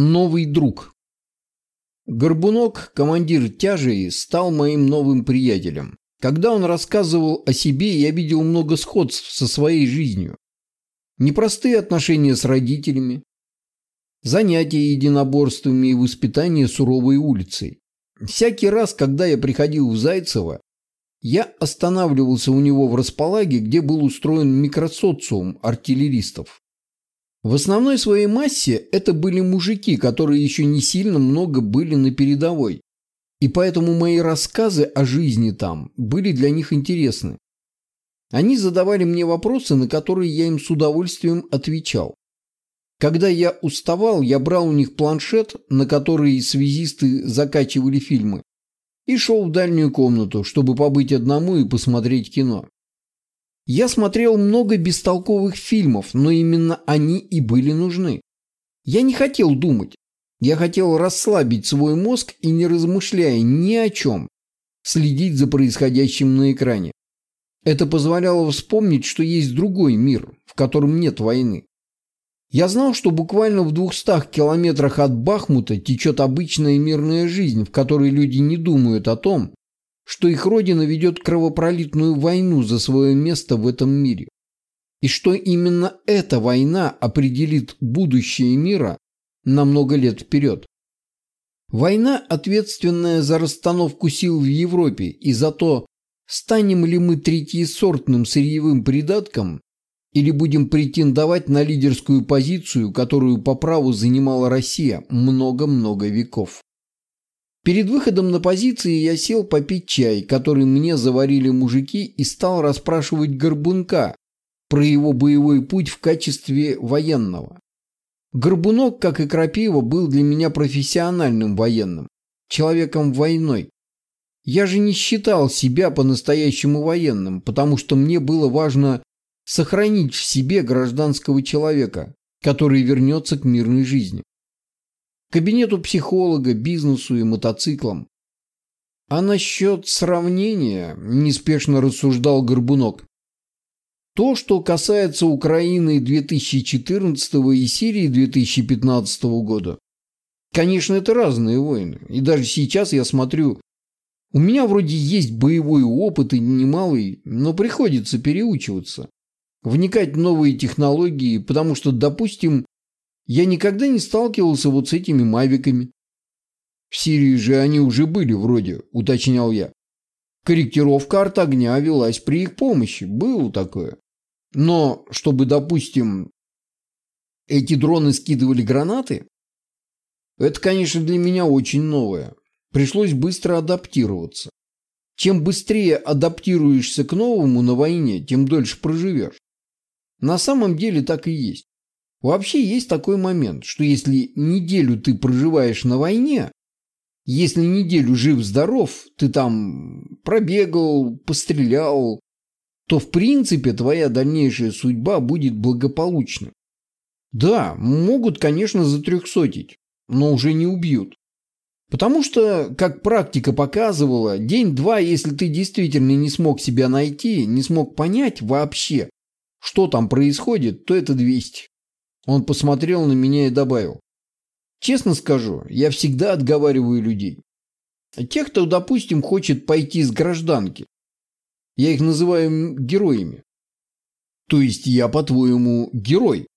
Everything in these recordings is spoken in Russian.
Новый друг. Горбунок, командир тяжей, стал моим новым приятелем. Когда он рассказывал о себе, я видел много сходств со своей жизнью. Непростые отношения с родителями, занятия единоборствами и воспитание суровой улицей. Всякий раз, когда я приходил в Зайцево, я останавливался у него в располаге, где был устроен микросоциум артиллеристов. В основной своей массе это были мужики, которые еще не сильно много были на передовой. И поэтому мои рассказы о жизни там были для них интересны. Они задавали мне вопросы, на которые я им с удовольствием отвечал. Когда я уставал, я брал у них планшет, на который связисты закачивали фильмы, и шел в дальнюю комнату, чтобы побыть одному и посмотреть кино. Я смотрел много бестолковых фильмов, но именно они и были нужны. Я не хотел думать. Я хотел расслабить свой мозг и, не размышляя ни о чем, следить за происходящим на экране. Это позволяло вспомнить, что есть другой мир, в котором нет войны. Я знал, что буквально в двухстах километрах от Бахмута течет обычная мирная жизнь, в которой люди не думают о том, что их родина ведет кровопролитную войну за свое место в этом мире. И что именно эта война определит будущее мира на много лет вперед. Война, ответственная за расстановку сил в Европе и за то, станем ли мы третьесортным сырьевым придатком или будем претендовать на лидерскую позицию, которую по праву занимала Россия много-много веков. Перед выходом на позиции я сел попить чай, который мне заварили мужики, и стал расспрашивать Горбунка про его боевой путь в качестве военного. Горбунок, как и Крапива, был для меня профессиональным военным, человеком войной. Я же не считал себя по-настоящему военным, потому что мне было важно сохранить в себе гражданского человека, который вернется к мирной жизни кабинету психолога, бизнесу и мотоциклам. А насчет сравнения, неспешно рассуждал Горбунок, то, что касается Украины 2014 и Сирии 2015 года, конечно, это разные войны. И даже сейчас я смотрю, у меня вроде есть боевой опыт и немалый, но приходится переучиваться, вникать в новые технологии, потому что, допустим, я никогда не сталкивался вот с этими мавиками. В Сирии же они уже были вроде, уточнял я. Корректировка арт огня велась при их помощи, было такое. Но чтобы, допустим, эти дроны скидывали гранаты, это, конечно, для меня очень новое. Пришлось быстро адаптироваться. Чем быстрее адаптируешься к новому на войне, тем дольше проживешь. На самом деле так и есть. Вообще есть такой момент, что если неделю ты проживаешь на войне, если неделю жив-здоров, ты там пробегал, пострелял, то в принципе твоя дальнейшая судьба будет благополучна. Да, могут, конечно, затрехсотить, но уже не убьют. Потому что, как практика показывала, день-два, если ты действительно не смог себя найти, не смог понять вообще, что там происходит, то это 200. Он посмотрел на меня и добавил. Честно скажу, я всегда отговариваю людей. Тех, кто, допустим, хочет пойти с гражданки. Я их называю героями. То есть я, по-твоему, герой?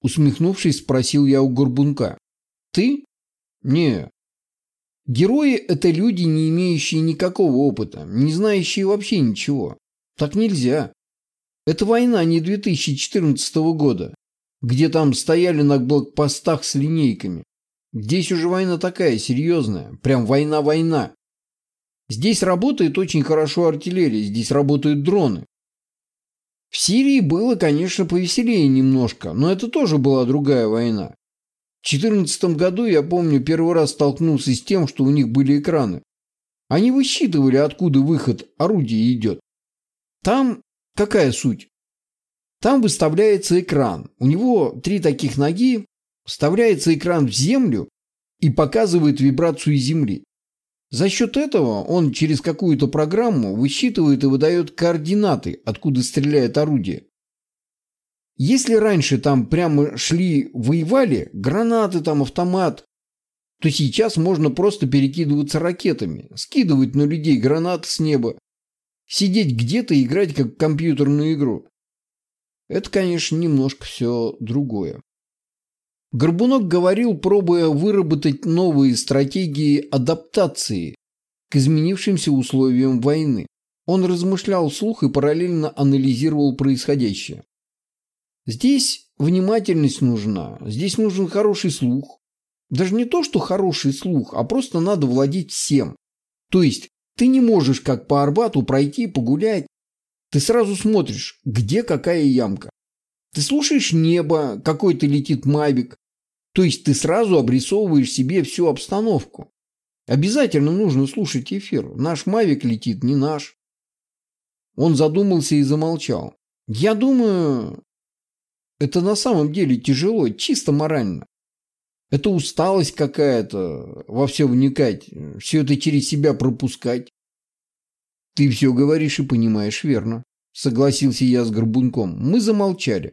Усмехнувшись, спросил я у Горбунка. Ты? Не. Герои – это люди, не имеющие никакого опыта, не знающие вообще ничего. Так нельзя. Это война не 2014 года где там стояли на блокпостах с линейками. Здесь уже война такая, серьезная, прям война-война. Здесь работает очень хорошо артиллерия, здесь работают дроны. В Сирии было, конечно, повеселее немножко, но это тоже была другая война. В 2014 году, я помню, первый раз столкнулся с тем, что у них были экраны. Они высчитывали, откуда выход орудия идет. Там какая суть? Там выставляется экран. У него три таких ноги. Вставляется экран в землю и показывает вибрацию земли. За счет этого он через какую-то программу высчитывает и выдает координаты, откуда стреляет орудие. Если раньше там прямо шли, воевали, гранаты там, автомат, то сейчас можно просто перекидываться ракетами, скидывать на людей гранаты с неба, сидеть где-то и играть как компьютерную игру. Это, конечно, немножко все другое. Горбунок говорил, пробуя выработать новые стратегии адаптации к изменившимся условиям войны. Он размышлял вслух и параллельно анализировал происходящее. Здесь внимательность нужна, здесь нужен хороший слух. Даже не то, что хороший слух, а просто надо владеть всем. То есть ты не можешь как по Арбату пройти, погулять. Ты сразу смотришь, где какая ямка. Ты слушаешь небо, какой-то летит мавик. То есть ты сразу обрисовываешь себе всю обстановку. Обязательно нужно слушать эфир. Наш мавик летит, не наш. Он задумался и замолчал. Я думаю, это на самом деле тяжело, чисто морально. Это усталость какая-то, во все вникать, все это через себя пропускать. Ты все говоришь и понимаешь верно, согласился я с Горбунком. Мы замолчали.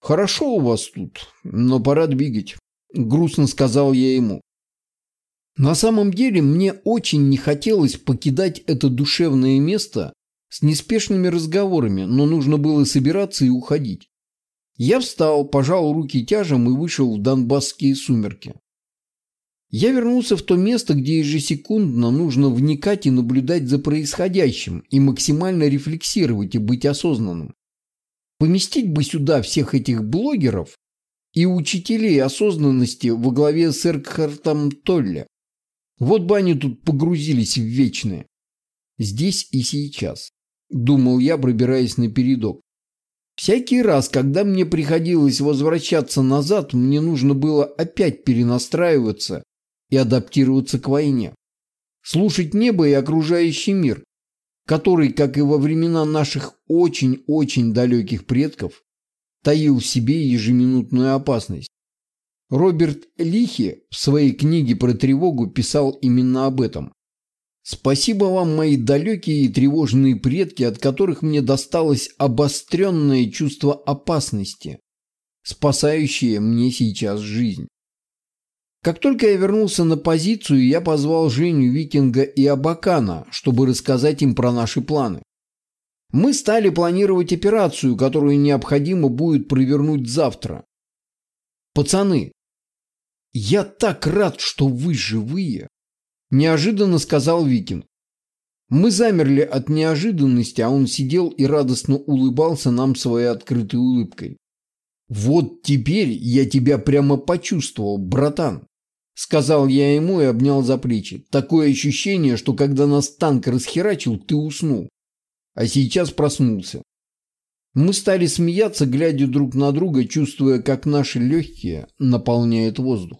Хорошо у вас тут, но пора двигать, грустно сказал я ему. На самом деле мне очень не хотелось покидать это душевное место с неспешными разговорами, но нужно было собираться и уходить. Я встал, пожал руки тяжем и вышел в донбасские сумерки. Я вернулся в то место, где ежесекундно нужно вникать и наблюдать за происходящим и максимально рефлексировать и быть осознанным. Поместить бы сюда всех этих блогеров и учителей осознанности во главе с Эркхартом Толле. Вот бы они тут погрузились в вечное. Здесь и сейчас, думал я, пробираясь на передок. Всякий раз, когда мне приходилось возвращаться назад, мне нужно было опять перенастраиваться и адаптироваться к войне. Слушать небо и окружающий мир, который, как и во времена наших очень-очень далеких предков, таил в себе ежеминутную опасность. Роберт Лихи в своей книге про тревогу писал именно об этом. Спасибо вам, мои далекие и тревожные предки, от которых мне досталось обостренное чувство опасности, спасающее мне сейчас жизнь. Как только я вернулся на позицию, я позвал Женю, Викинга и Абакана, чтобы рассказать им про наши планы. Мы стали планировать операцию, которую необходимо будет провернуть завтра. Пацаны, я так рад, что вы живые неожиданно сказал Викин. Мы замерли от неожиданности, а он сидел и радостно улыбался нам своей открытой улыбкой. «Вот теперь я тебя прямо почувствовал, братан», — сказал я ему и обнял за плечи. «Такое ощущение, что когда нас танк расхерачил, ты уснул, а сейчас проснулся». Мы стали смеяться, глядя друг на друга, чувствуя, как наши легкие наполняют воздух.